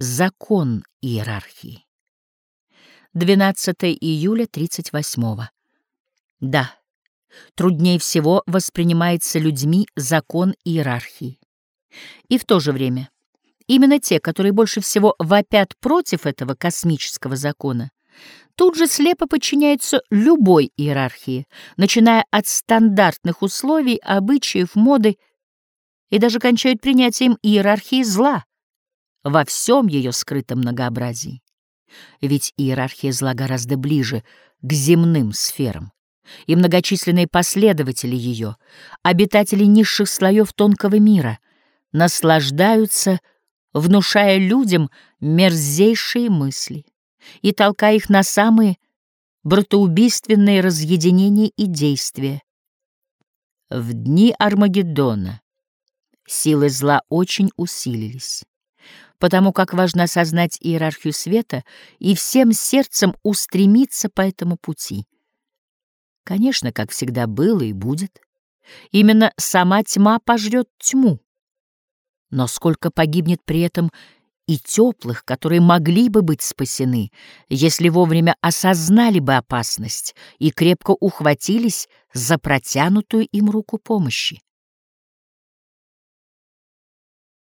Закон иерархии. 12 июля 38 -го. Да, труднее всего воспринимается людьми закон иерархии. И в то же время именно те, которые больше всего вопят против этого космического закона, тут же слепо подчиняются любой иерархии, начиная от стандартных условий, обычаев, моды, и даже кончают принятием иерархии зла во всем ее скрытом многообразии. Ведь иерархия зла гораздо ближе к земным сферам, и многочисленные последователи ее, обитатели низших слоев тонкого мира, наслаждаются, внушая людям мерзейшие мысли и толкая их на самые братоубийственные разъединения и действия. В дни Армагеддона силы зла очень усилились, потому как важно осознать иерархию света и всем сердцем устремиться по этому пути. Конечно, как всегда было и будет. Именно сама тьма пожрет тьму. Но сколько погибнет при этом и теплых, которые могли бы быть спасены, если вовремя осознали бы опасность и крепко ухватились за протянутую им руку помощи.